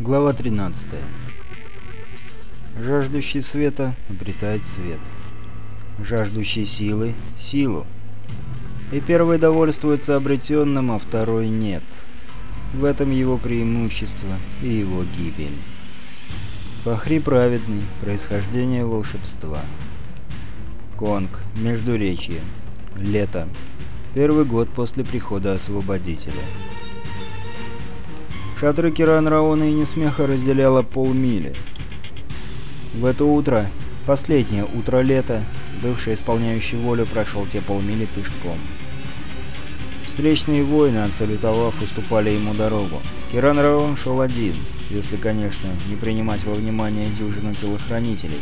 Глава 13. Жаждущий света обретает свет. Жаждущий силы — силу. И первый довольствуется обретенным, а второй нет. В этом его преимущество и его гибель. Фахри праведный, происхождение волшебства. Конг, Междуречье. Лето. Первый год после прихода Освободителя. Шатры Киран Раона и Несмеха разделяло полмили. В это утро, последнее утро лета, бывший исполняющий волю прошел те полмили пешком. Встречные воины, отсалютовав, уступали ему дорогу. Киран Раон шел один, если, конечно, не принимать во внимание дюжину телохранителей.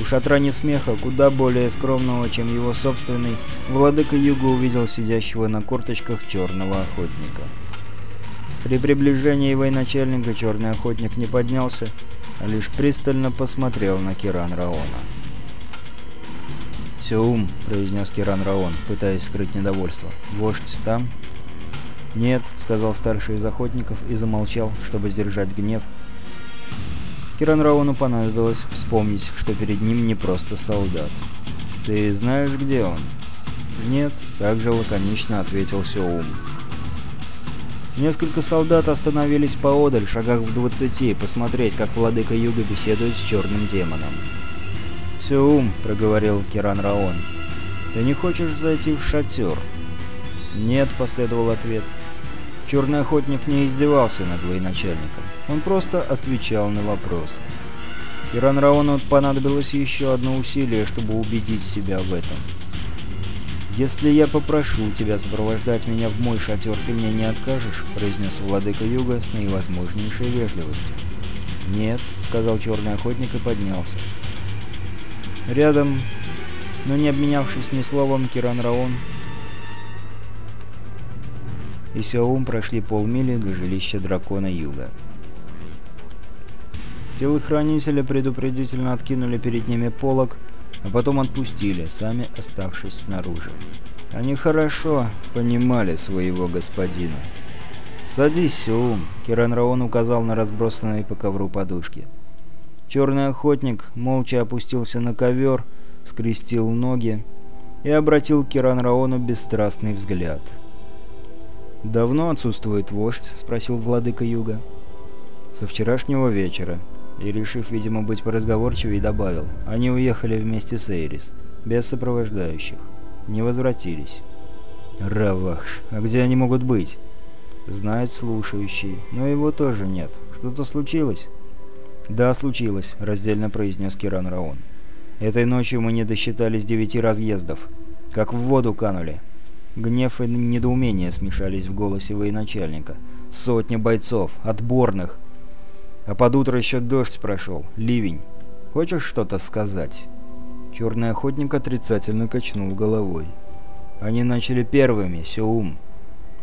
У шатра Несмеха, куда более скромного, чем его собственный, владыка Юга увидел сидящего на корточках черного охотника. При приближении военачальника черный охотник не поднялся, а лишь пристально посмотрел на Киран Раона. «Сеум», — произнес Киран Раон, пытаясь скрыть недовольство. «Вождь там?» «Нет», — сказал старший из охотников и замолчал, чтобы сдержать гнев. Киран Раону понадобилось вспомнить, что перед ним не просто солдат. «Ты знаешь, где он?» «Нет», — также лаконично ответил Сеум. Несколько солдат остановились поодаль, шагах в двадцати, посмотреть, как владыка Юга беседует с черным демоном. «Сеум», — проговорил Киран Раон, — «ты не хочешь зайти в шатер?» «Нет», — последовал ответ. Черный охотник не издевался над военачальником. Он просто отвечал на вопросы. Киран Раону понадобилось еще одно усилие, чтобы убедить себя в этом. «Если я попрошу тебя сопровождать меня в мой шатер, ты мне не откажешь?» — произнес владыка Юга с наивозможнейшей вежливостью. «Нет», — сказал черный охотник и поднялся. Рядом, но не обменявшись ни словом, Киран Раон и Сяум прошли полмили до жилища дракона Юга. Телохранители предупредительно откинули перед ними полог, а потом отпустили, сами оставшись снаружи. Они хорошо понимали своего господина. «Садись, Сеум», — Киран Раон указал на разбросанные по ковру подушки. Черный охотник молча опустился на ковер, скрестил ноги и обратил Киран Раону бесстрастный взгляд. «Давно отсутствует вождь?» — спросил владыка Юга. «Со вчерашнего вечера», и, решив, видимо, быть поразговорчивее, добавил. Они уехали вместе с Эйрис, без сопровождающих. Не возвратились. Равахш, а где они могут быть? Знает слушающий, но его тоже нет. Что-то случилось? Да, случилось, раздельно произнес Киран Раон. Этой ночью мы не досчитались девяти разъездов. Как в воду канули. Гнев и недоумение смешались в голосе военачальника. Сотня бойцов, отборных, а под утро еще дождь прошел, ливень. Хочешь что-то сказать?» Черный охотник отрицательно качнул головой. «Они начали первыми, Сеум!»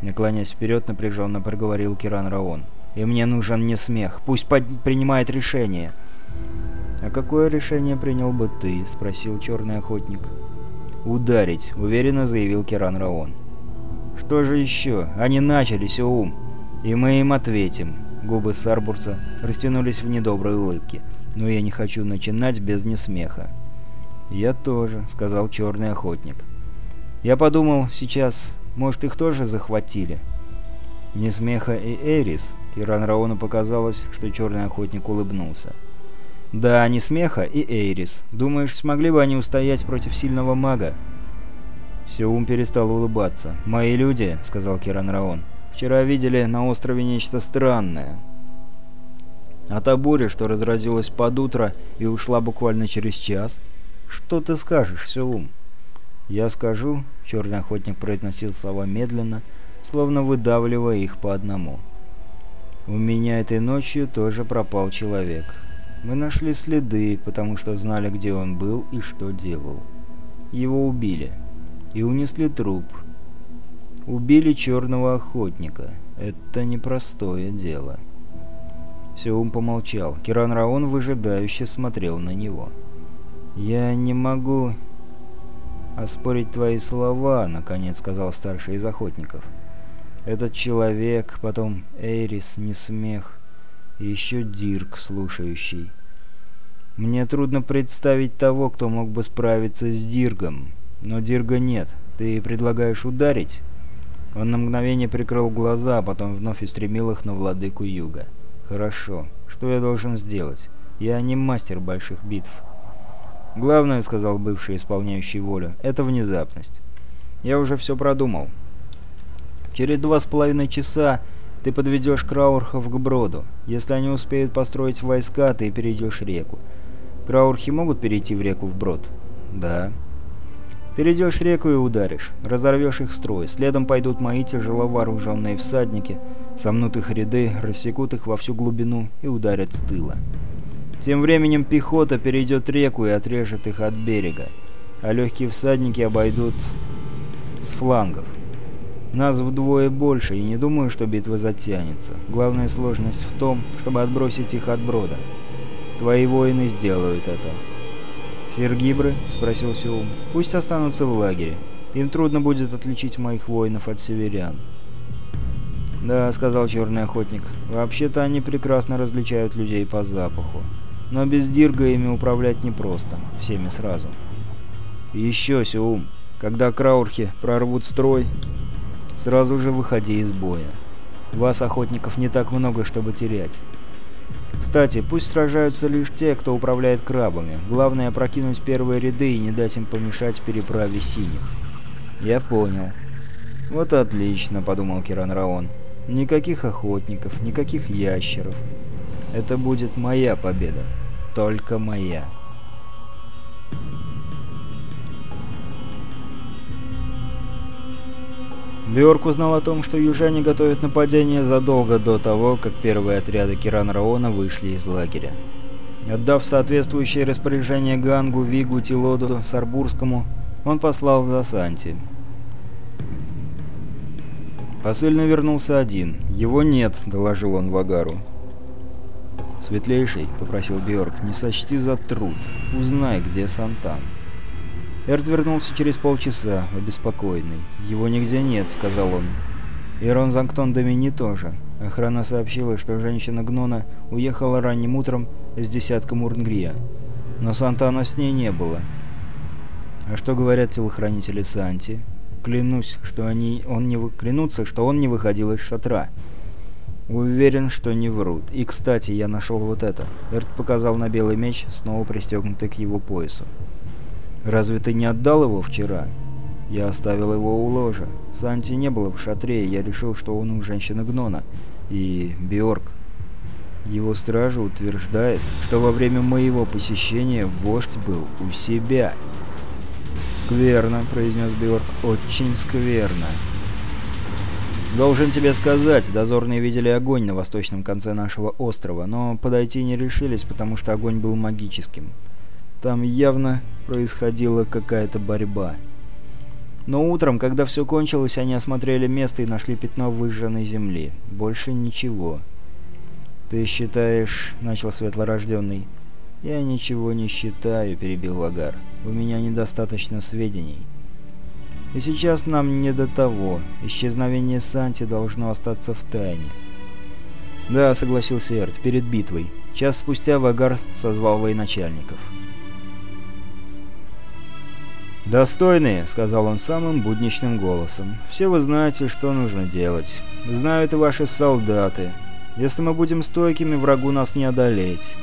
Наклонясь вперед, напряженно проговорил Киран Раон. «И мне нужен не смех. Пусть принимает решение!» «А какое решение принял бы ты?» — спросил черный охотник. «Ударить», — уверенно заявил Киран Раон. «Что же еще? Они начали, Сеум, и мы им ответим. Губы Сарбурца растянулись в недоброй улыбке. «Но я не хочу начинать без несмеха». «Я тоже», — сказал черный охотник. «Я подумал, сейчас, может, их тоже захватили?» Несмеха и Эрис, Киран Раону показалось, что черный охотник улыбнулся. «Да, Несмеха и Эйрис. Думаешь, смогли бы они устоять против сильного мага?» Сеум перестал улыбаться. «Мои люди», — сказал Киран Раон. Вчера видели на острове нечто странное. А та буря, что разразилась под утро и ушла буквально через час? Что ты скажешь, Сеум? Я скажу, черный охотник произносил слова медленно, словно выдавливая их по одному. У меня этой ночью тоже пропал человек. Мы нашли следы, потому что знали, где он был и что делал. Его убили. И унесли труп, Убили черного охотника. Это непростое дело. Сеум помолчал. Киран Раон выжидающе смотрел на него. «Я не могу оспорить твои слова», — наконец сказал старший из охотников. «Этот человек, потом Эйрис, не смех. И еще Дирк, слушающий. Мне трудно представить того, кто мог бы справиться с Диргом. Но Дирга нет. Ты предлагаешь ударить? Он на мгновение прикрыл глаза, а потом вновь устремил их на владыку юга. «Хорошо. Что я должен сделать? Я не мастер больших битв». «Главное, — сказал бывший исполняющий волю, — это внезапность. Я уже все продумал. Через два с половиной часа ты подведешь Краурхов к броду. Если они успеют построить войска, ты перейдешь реку. Краурхи могут перейти в реку вброд?» «Да». Перейдешь реку и ударишь. Разорвешь их строй. Следом пойдут мои тяжело вооруженные всадники, сомнут их ряды, рассекут их во всю глубину и ударят с тыла. Тем временем пехота перейдет реку и отрежет их от берега, а легкие всадники обойдут с флангов. Нас вдвое больше, и не думаю, что битва затянется. Главная сложность в том, чтобы отбросить их от брода. Твои воины сделают это. «Сергибры?» — спросил Сеум. «Пусть останутся в лагере. Им трудно будет отличить моих воинов от северян». «Да», — сказал черный охотник. «Вообще-то они прекрасно различают людей по запаху. Но без Дирга ими управлять непросто. Всеми сразу». «Еще, Сеум, когда краурхи прорвут строй, сразу же выходи из боя. Вас, охотников, не так много, чтобы терять. Кстати, пусть сражаются лишь те, кто управляет крабами. Главное прокинуть первые ряды и не дать им помешать переправе синих. Я понял. Вот отлично, подумал Киран Раон. Никаких охотников, никаких ящеров. Это будет моя победа. Только моя. Бьорк узнал о том, что южане готовят нападение задолго до того, как первые отряды Киран Раона вышли из лагеря. Отдав соответствующее распоряжение Гангу, Вигу, Тилоду, Сарбурскому, он послал за Санти. Посыльно вернулся один. «Его нет», — доложил он Вагару. «Светлейший», — попросил Бьорк, — «не сочти за труд. Узнай, где Сантан». Эрт вернулся через полчаса, обеспокоенный. «Его нигде нет», — сказал он. И Ронзангтон Домини тоже. Охрана сообщила, что женщина Гнона уехала ранним утром с десятком Урнгрия. Но Сантана с ней не было. А что говорят телохранители Санти? Клянусь, что они... он не... Клянутся, что он не выходил из шатра. Уверен, что не врут. И, кстати, я нашел вот это. Эрт показал на белый меч, снова пристегнутый к его поясу. «Разве ты не отдал его вчера?» «Я оставил его у ложа. Санти не было в шатре, и я решил, что он у женщины Гнона. И Биорг. Его стража утверждает, что во время моего посещения вождь был у себя». «Скверно», — произнес Биорг. «Очень скверно». «Должен тебе сказать, дозорные видели огонь на восточном конце нашего острова, но подойти не решились, потому что огонь был магическим». Там явно происходила какая-то борьба. Но утром, когда все кончилось, они осмотрели место и нашли пятно выжженной земли. Больше ничего. «Ты считаешь...» — начал Светлорожденный. «Я ничего не считаю», — перебил Лагар. «У меня недостаточно сведений». «И сейчас нам не до того. Исчезновение Санти должно остаться в тайне». «Да», — согласился Эрт, — «перед битвой». Час спустя Вагар созвал военачальников. «Достойные», — сказал он самым будничным голосом. «Все вы знаете, что нужно делать. Знают и ваши солдаты. Если мы будем стойкими, врагу нас не одолеть.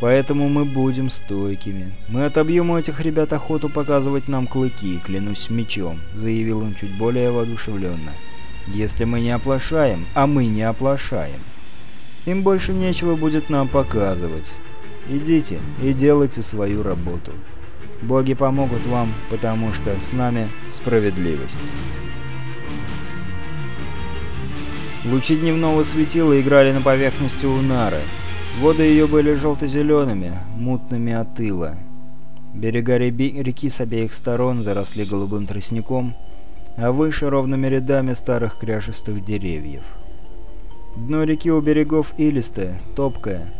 Поэтому мы будем стойкими. Мы отобьем у этих ребят охоту показывать нам клыки, клянусь мечом», — заявил он чуть более воодушевленно. «Если мы не оплошаем, а мы не оплошаем, им больше нечего будет нам показывать. Идите и делайте свою работу». Боги помогут вам, потому что с нами справедливость. Лучи дневного светила играли на поверхности Унары. Воды ее были желто-зелеными, мутными от тыла. Берега реки с обеих сторон заросли голубым тростником, а выше ровными рядами старых кряжестых деревьев. Дно реки у берегов илистое, топкое,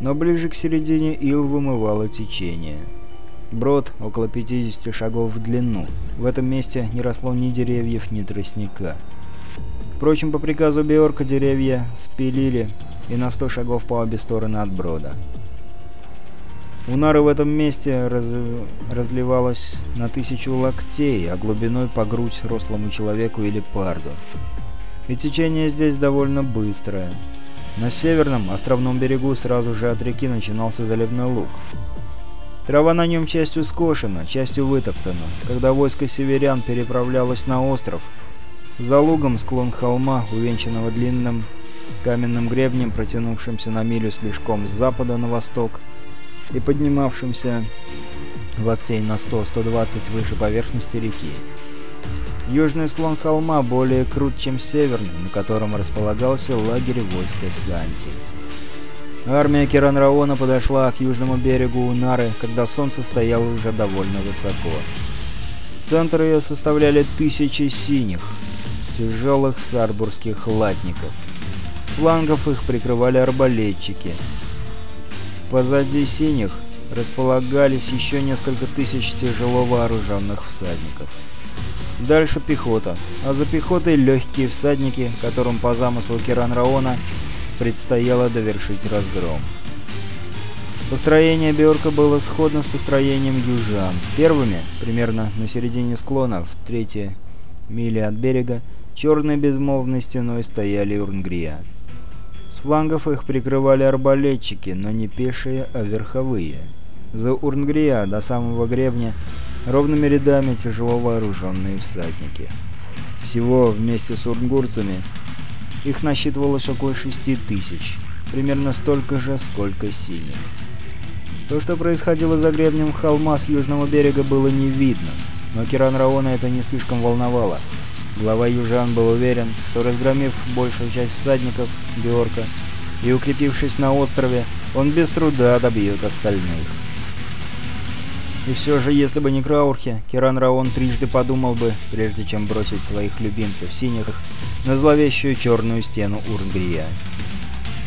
но ближе к середине ил вымывало течение. Брод около 50 шагов в длину. В этом месте не росло ни деревьев, ни тростника. Впрочем, по приказу Беорка деревья спилили и на 100 шагов по обе стороны от брода. У нары в этом месте раз... разливалась на тысячу локтей, а глубиной по грудь рослому человеку или парду. И течение здесь довольно быстрое. На северном, островном берегу сразу же от реки начинался заливной луг. Трава на нем частью скошена, частью вытоптана. Когда войско северян переправлялось на остров, за лугом склон холма, увенчанного длинным каменным гребнем, протянувшимся на милю слишком с запада на восток, и поднимавшимся локтей на 100-120 выше поверхности реки. Южный склон холма более крут, чем северный, на котором располагался лагерь войска Санти. Армия Киранраона подошла к южному берегу Унары, когда солнце стояло уже довольно высоко. Центр ее составляли тысячи синих, тяжелых сарбурских латников. С флангов их прикрывали арбалетчики, Позади синих располагались еще несколько тысяч тяжело вооруженных всадников. Дальше пехота, а за пехотой легкие всадники, которым по замыслу Киранраона предстояло довершить разгром. Построение Беорка было сходно с построением южан. Первыми, примерно на середине склона, в третьей миле от берега, черной безмолвной стеной стояли Урнгрия. С флангов их прикрывали арбалетчики, но не пешие, а верховые. За Урнгрия до самого гребня ровными рядами тяжело вооруженные всадники. Всего вместе с урнгурцами их насчитывалось около шести тысяч, примерно столько же, сколько синих. То, что происходило за гребнем холма с южного берега, было не видно, но Киран Раона это не слишком волновало. Глава южан был уверен, что разгромив большую часть всадников Георга и укрепившись на острове, он без труда добьет остальных. И все же, если бы не Краурхи, Киран Раон трижды подумал бы, прежде чем бросить своих любимцев синих на зловещую черную стену Урнгрия.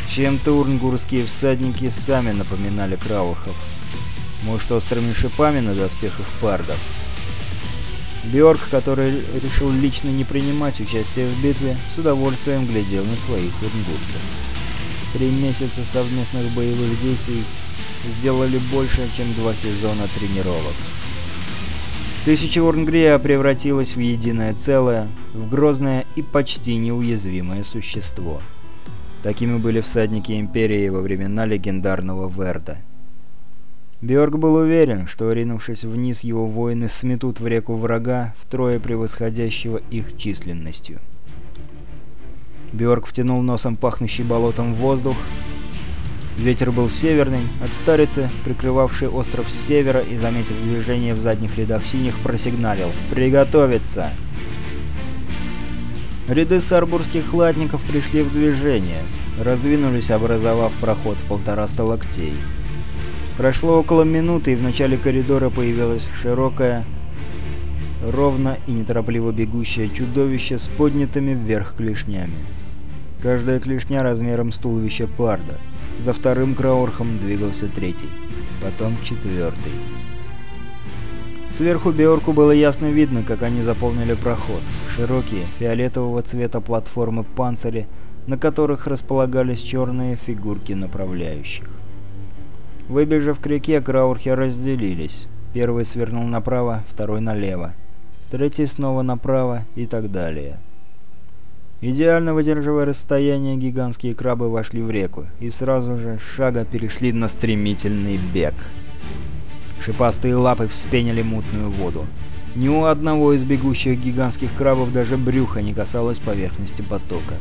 Чем-то урнгурские всадники сами напоминали Краурхов. Может, острыми шипами на доспехах пардов. Бьорк, который решил лично не принимать участие в битве, с удовольствием глядел на своих урнгурцев. Три месяца совместных боевых действий сделали больше, чем два сезона тренировок. Тысяча Урнгрия превратилась в единое целое, в грозное и почти неуязвимое существо. Такими были всадники Империи во времена легендарного Верда. Бjörk был уверен, что, ринувшись вниз, его воины сметут в реку врага, втрое превосходящего их численностью. Бjörk втянул носом пахнущий болотом воздух. Ветер был северный, от старицы, прикрывавшей остров с севера и, заметив движение в задних рядах синих, просигналил «Приготовиться!». Ряды сарбурских латников пришли в движение, раздвинулись, образовав проход в полтораста локтей. Прошло около минуты, и в начале коридора появилось широкое, ровно и неторопливо бегущее чудовище с поднятыми вверх клешнями. Каждая клешня размером с туловище парда. За вторым краорхом двигался третий, потом четвертый. Сверху Беорку было ясно видно, как они заполнили проход. Широкие, фиолетового цвета платформы панцири, на которых располагались черные фигурки направляющих. Выбежав к реке, краурхи разделились. Первый свернул направо, второй налево. Третий снова направо и так далее. Идеально выдерживая расстояние, гигантские крабы вошли в реку и сразу же шага перешли на стремительный бег. Шипастые лапы вспенили мутную воду. Ни у одного из бегущих гигантских крабов даже брюха не касалось поверхности потока.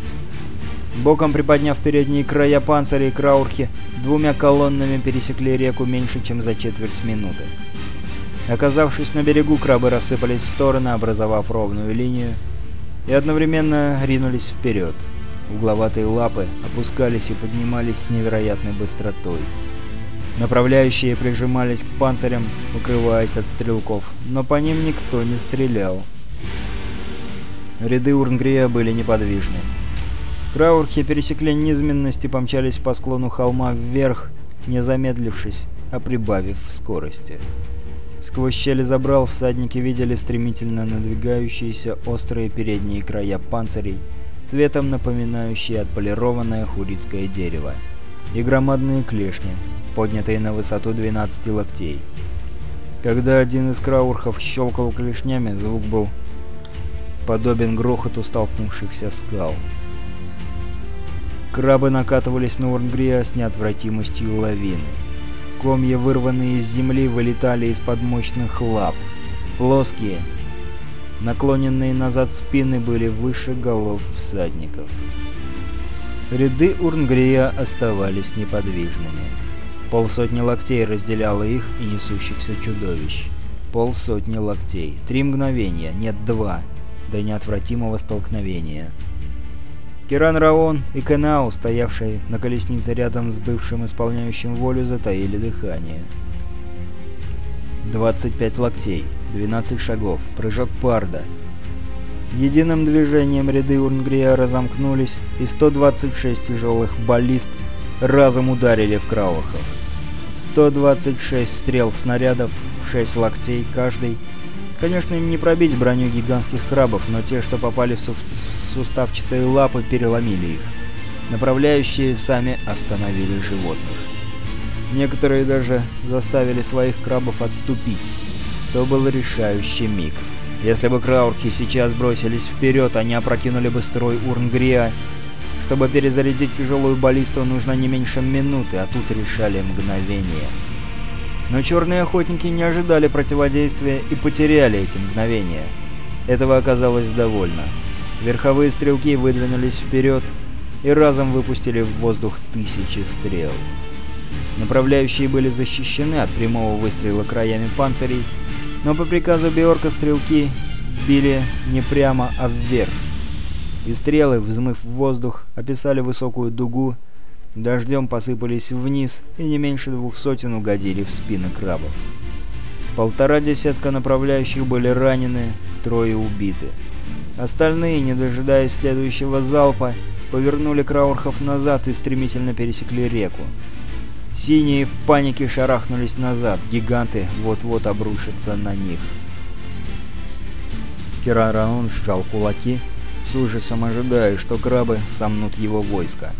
Боком приподняв передние края панциря и краурхи, двумя колоннами пересекли реку меньше, чем за четверть минуты. Оказавшись на берегу, крабы рассыпались в стороны, образовав ровную линию, и одновременно ринулись вперед. Угловатые лапы опускались и поднимались с невероятной быстротой. Направляющие прижимались к панцирям, укрываясь от стрелков, но по ним никто не стрелял. Ряды Урнгрия были неподвижны. Краурхи пересекли низменность и помчались по склону холма вверх, не замедлившись, а прибавив в скорости. Сквозь щели забрал всадники видели стремительно надвигающиеся острые передние края панцирей цветом напоминающие отполированное хурицкое дерево, и громадные клешни, поднятые на высоту 12 локтей. Когда один из краурхов щелкал клешнями, звук был подобен грохоту столкнувшихся скал. Крабы накатывались на Урнгрия с неотвратимостью лавины. Комья, вырванные из земли, вылетали из-под мощных лап. Плоские, наклоненные назад спины были выше голов всадников. Ряды Урнгрия оставались неподвижными. Полсотни локтей разделяло их и несущихся чудовищ. Полсотни локтей. Три мгновения, нет, два, до неотвратимого столкновения. Киран Раон и Кенау, стоявшие на колеснице рядом с бывшим исполняющим волю, затаили дыхание. 25 локтей, 12 шагов, прыжок Парда. Единым движением ряды Урнгрия разомкнулись, и 126 тяжелых баллист разом ударили в Краухов. 126 стрел снарядов, 6 локтей каждый. Конечно, им не пробить броню гигантских крабов, но те, что попали в, су в суставчатые лапы, переломили их. Направляющие сами остановили животных. Некоторые даже заставили своих крабов отступить. То был решающий миг. Если бы краурки сейчас бросились вперед, они опрокинули бы строй Урнгрия. Чтобы перезарядить тяжелую баллисту, нужно не меньше минуты, а тут решали мгновение. Но черные охотники не ожидали противодействия и потеряли эти мгновения. Этого оказалось довольно. Верховые стрелки выдвинулись вперед и разом выпустили в воздух тысячи стрел. Направляющие были защищены от прямого выстрела краями панцирей, но по приказу Биорка стрелки били не прямо, а вверх. И стрелы, взмыв в воздух, описали высокую дугу, дождем посыпались вниз и не меньше двух сотен угодили в спины крабов. Полтора десятка направляющих были ранены, трое убиты. Остальные, не дожидаясь следующего залпа, повернули краурхов назад и стремительно пересекли реку. Синие в панике шарахнулись назад, гиганты вот-вот обрушатся на них. Кирараон сжал кулаки, с ужасом ожидая, что крабы сомнут его войско.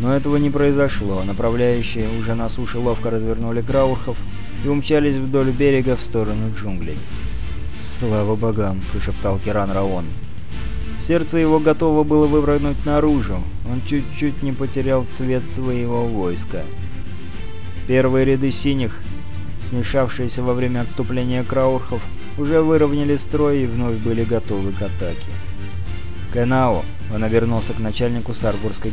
Но этого не произошло, направляющие уже на суше ловко развернули краурхов и умчались вдоль берега в сторону джунглей. «Слава богам!» – прошептал Киран Раон. Сердце его готово было выпрыгнуть наружу, он чуть-чуть не потерял цвет своего войска. Первые ряды синих, смешавшиеся во время отступления краурхов, уже выровняли строй и вновь были готовы к атаке. «Кенао!» — он обернулся к начальнику Сарбурской